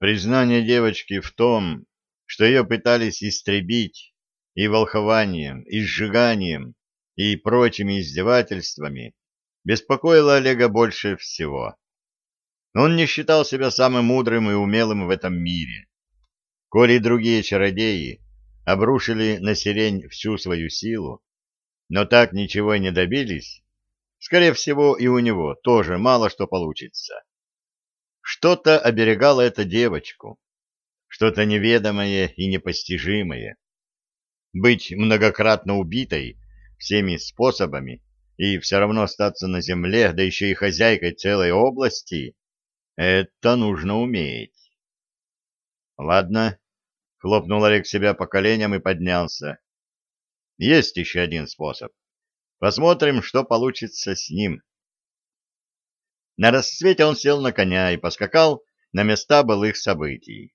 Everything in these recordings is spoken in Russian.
Признание девочки в том, что ее пытались истребить и волхованием, и сжиганием, и прочими издевательствами, беспокоило Олега больше всего. Он не считал себя самым мудрым и умелым в этом мире. Коли другие чародеи обрушили на сирень всю свою силу, но так ничего и не добились, скорее всего, и у него тоже мало что получится. Что-то оберегало эту девочку, что-то неведомое и непостижимое. Быть многократно убитой всеми способами и все равно остаться на земле, да еще и хозяйкой целой области, это нужно уметь. Ладно, хлопнул Олег себя по коленям и поднялся. Есть еще один способ. Посмотрим, что получится с ним. На рассвете он сел на коня и поскакал на места былых событий.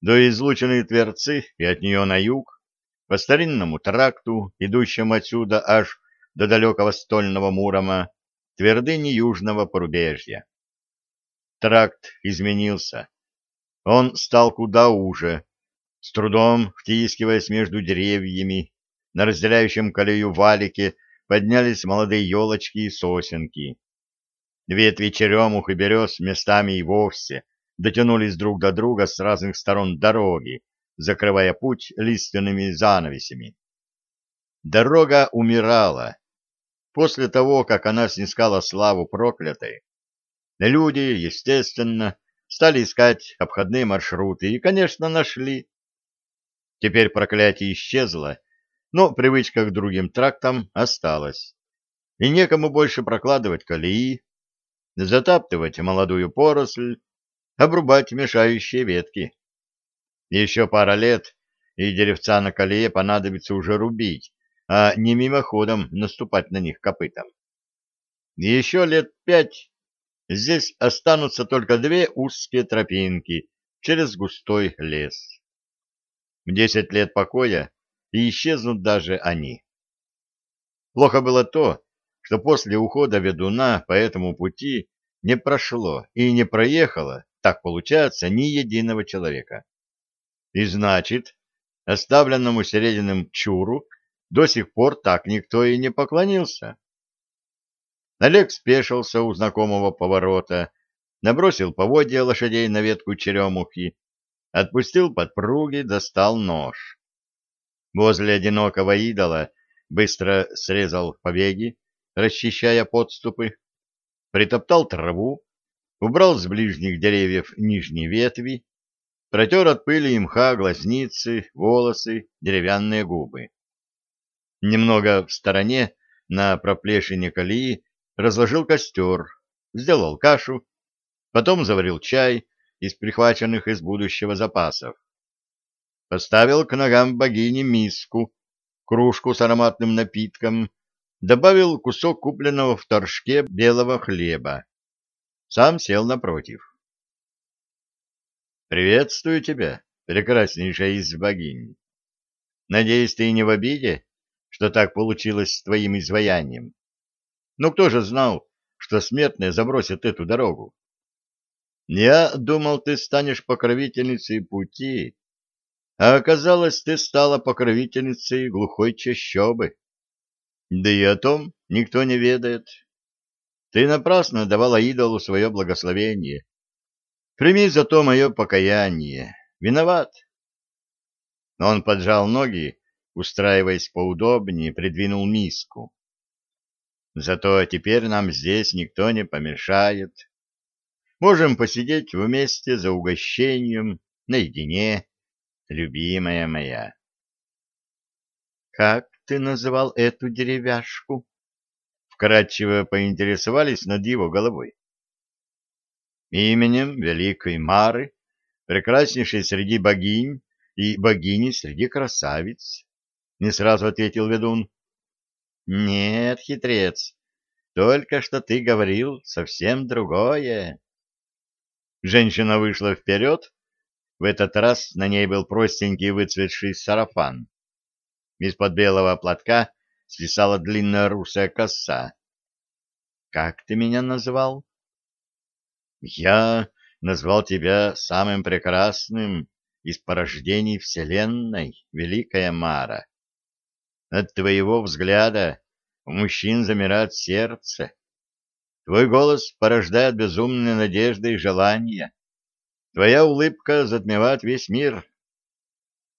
До излученной Тверцы и от нее на юг, по старинному тракту, идущему отсюда аж до далекого стольного Мурома, твердыни южного порубежья. Тракт изменился. Он стал куда уже, с трудом втискиваясь между деревьями, на разделяющем колею валике поднялись молодые елочки и сосенки. Ветви черемух и берез местами и вовсе дотянулись друг до друга с разных сторон дороги, закрывая путь лиственными занавесями. Дорога умирала. После того, как она снискала славу проклятой, люди, естественно, стали искать обходные маршруты и, конечно, нашли. Теперь проклятие исчезло, но привычка к другим трактам осталась. И некому больше прокладывать колеи, затаптывать молодую поросль, обрубать мешающие ветки. Еще пара лет, и деревца на колее понадобится уже рубить, а не мимоходом наступать на них копытом. Еще лет пять здесь останутся только две узкие тропинки через густой лес. Десять лет покоя и исчезнут даже они. Плохо было то, что после ухода ведуна по этому пути не прошло и не проехало, так получается, ни единого человека. И значит, оставленному Серединым Чуру до сих пор так никто и не поклонился. Олег спешился у знакомого поворота, набросил поводья лошадей на ветку черемухи, отпустил подпруги, достал нож. Возле одинокого идола быстро срезал побеги, расчищая подступы, притоптал траву, убрал с ближних деревьев нижние ветви, протер от пыли и мха глазницы, волосы, деревянные губы. Немного в стороне, на проплешине колеи, разложил костер, сделал кашу, потом заварил чай из прихваченных из будущего запасов. Поставил к ногам богини миску, кружку с ароматным напитком, добавил кусок купленного в торжке белого хлеба. Сам сел напротив. «Приветствую тебя, прекраснейшая из богинь. Надеюсь, ты не в обиде, что так получилось с твоим изваянием? Ну, кто же знал, что смертные забросят эту дорогу? Я думал, ты станешь покровительницей пути, а оказалось, ты стала покровительницей глухой чащобы. Да и о том никто не ведает. Ты напрасно давала идолу свое благословение. Прими за то мое покаяние. Виноват. Он поджал ноги, устраиваясь поудобнее, придвинул миску. Зато теперь нам здесь никто не помешает. Можем посидеть вместе за угощением, наедине, любимая моя. Как ты называл эту деревяшку? Вкратчиво поинтересовались над его головой. Именем великой Мары, прекраснейшей среди богинь и богини среди красавиц, не сразу ответил ведун. Нет, хитрец, только что ты говорил совсем другое. Женщина вышла вперед, в этот раз на ней был простенький выцветший сарафан. Из-под белого платка свисала длинная русая коса. — Как ты меня назвал? — Я назвал тебя самым прекрасным из порождений Вселенной, Великая Мара. От твоего взгляда у мужчин замирает сердце. Твой голос порождает безумные надежды и желания. Твоя улыбка затмевает весь мир.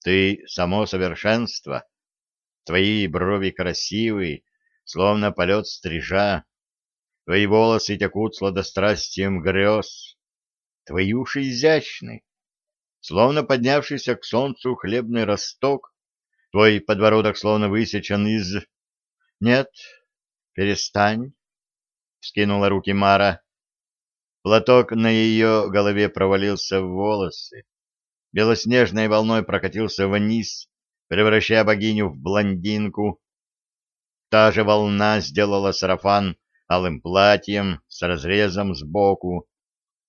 Ты — само совершенство. Твои брови красивые, словно полет стрижа. Твои волосы текут сладострастием грез. Твои уши изящны, словно поднявшийся к солнцу хлебный росток. Твой подбородок словно высечен из... Нет, перестань, — скинула руки Мара. Платок на ее голове провалился в волосы. Белоснежной волной прокатился вниз, превращая богиню в блондинку. Та же волна сделала сарафан алым платьем с разрезом сбоку,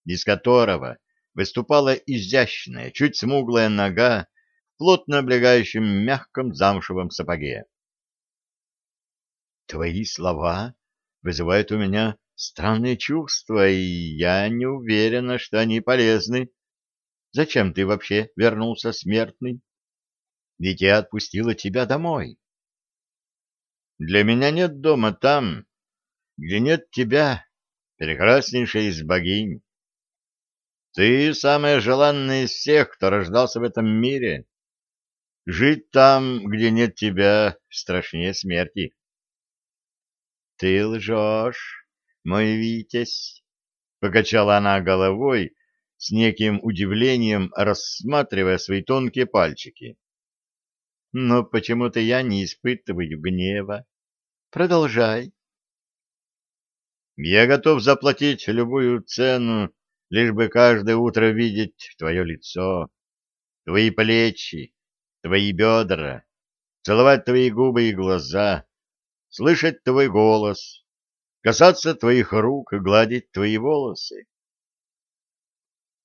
из которого выступала изящная, чуть смуглая нога в плотно облегающем мягком замшевом сапоге. «Твои слова вызывают у меня странные чувства, и я не уверена, что они полезны. Зачем ты вообще вернулся смертный? Ведь я отпустила тебя домой». «Для меня нет дома там, где нет тебя, прекраснейшая из богинь. Ты самая желанная из всех, кто рождался в этом мире. Жить там, где нет тебя, страшнее смерти. — Ты лжешь, мой Витязь, — покачала она головой, с неким удивлением рассматривая свои тонкие пальчики. — Но почему-то я не испытываю гнева. Продолжай. — Я готов заплатить любую цену, лишь бы каждое утро видеть твое лицо, твои плечи, твои бедра, целовать твои губы и глаза, слышать твой голос, касаться твоих рук и гладить твои волосы.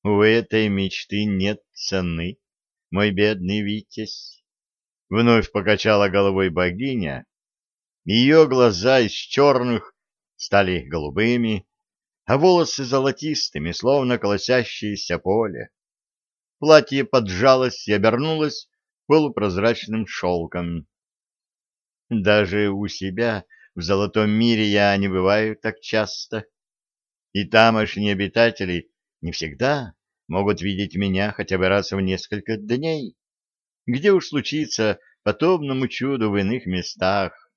У этой мечты нет цены, мой бедный Витязь. Вновь покачала головой богиня, ее глаза из черных стали голубыми, а волосы золотистыми, словно колосящееся поле. Платье поджалось и обернулось полупрозрачным шелком. Даже у себя в золотом мире я не бываю так часто, и тамошние обитатели не всегда могут видеть меня хотя бы раз в несколько дней, где уж случится подобному чуду в иных местах.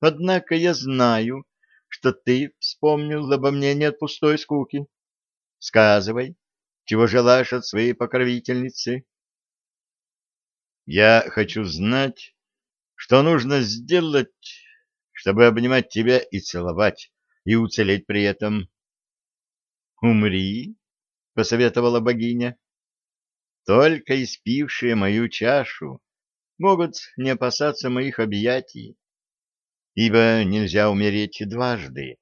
Однако я знаю, что ты вспомнил обо мне не от пустой скуки. Сказывай, чего желаешь от своей покровительницы? Я хочу знать, что нужно сделать, чтобы обнимать тебя и целовать, и уцелеть при этом. Умри, — посоветовала богиня. Только испившие мою чашу могут не опасаться моих объятий ибо нельзя умереть дважды.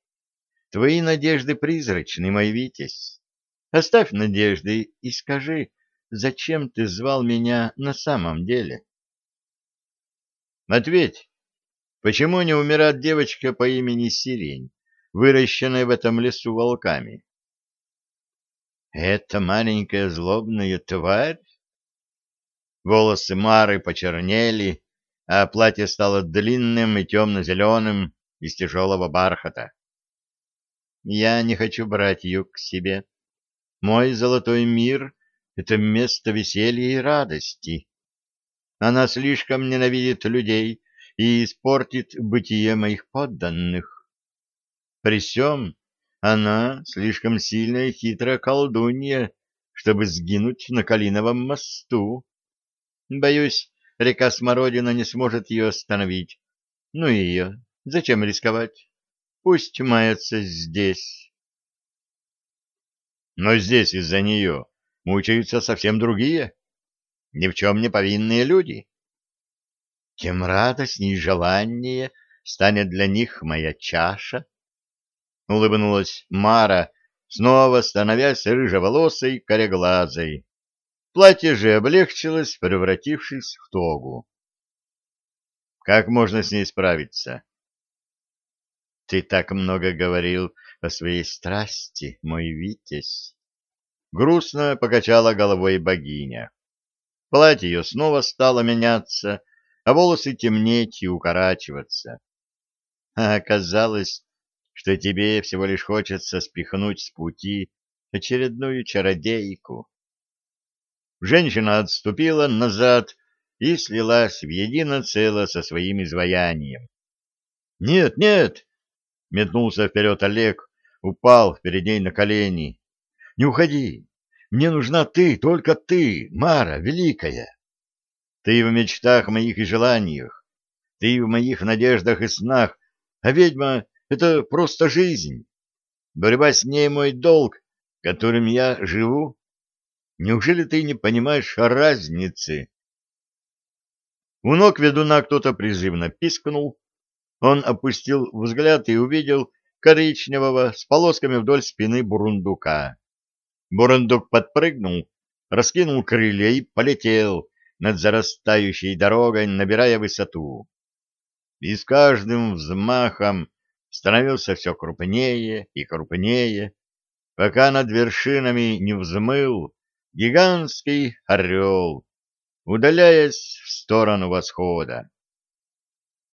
Твои надежды призрачны, мой Витязь. Оставь надежды и скажи, зачем ты звал меня на самом деле? Ответь, почему не умирает девочка по имени Сирень, выращенная в этом лесу волками? Это маленькая злобная тварь? Волосы Мары почернели, а платье стало длинным и темно-зеленым из тяжелого бархата. Я не хочу брать ее к себе. Мой золотой мир — это место веселья и радости. Она слишком ненавидит людей и испортит бытие моих подданных. При всем она слишком сильная и хитрая колдунья, чтобы сгинуть на Калиновом мосту. Боюсь, Река Смородина не сможет ее остановить. Ну и ее. Зачем рисковать? Пусть мается здесь. Но здесь из-за нее мучаются совсем другие, ни в чем не повинные люди. Тем радостней и желаннее станет для них моя чаша. Улыбнулась Мара, снова становясь рыжеволосой, кореглазой. Платье же облегчилось, превратившись в тогу. Как можно с ней справиться? Ты так много говорил о своей страсти, мой Витязь. грустно покачала головой богиня. Платье ее снова стало меняться, а волосы темнеть и укорачиваться. А оказалось, что тебе всего лишь хочется спихнуть с пути очередную чародейку. Женщина отступила назад и слилась в едино цело со своим изваянием. — Нет, нет! — метнулся вперед Олег, упал перед ней на колени. — Не уходи! Мне нужна ты, только ты, Мара, великая! Ты в мечтах моих и желаниях, ты в моих надеждах и снах, а ведьма — это просто жизнь. Борьба с ней мой долг, которым я живу. Неужели ты не понимаешь разницы? У ног ведуна кто-то призывно пискнул. Он опустил взгляд и увидел коричневого с полосками вдоль спины бурундука. Бурундук подпрыгнул, раскинул крылья и полетел над зарастающей дорогой, набирая высоту. И с каждым взмахом становился все крупнее и крупнее, пока над вершинами не взмыл гигантский орел, удаляясь в сторону восхода.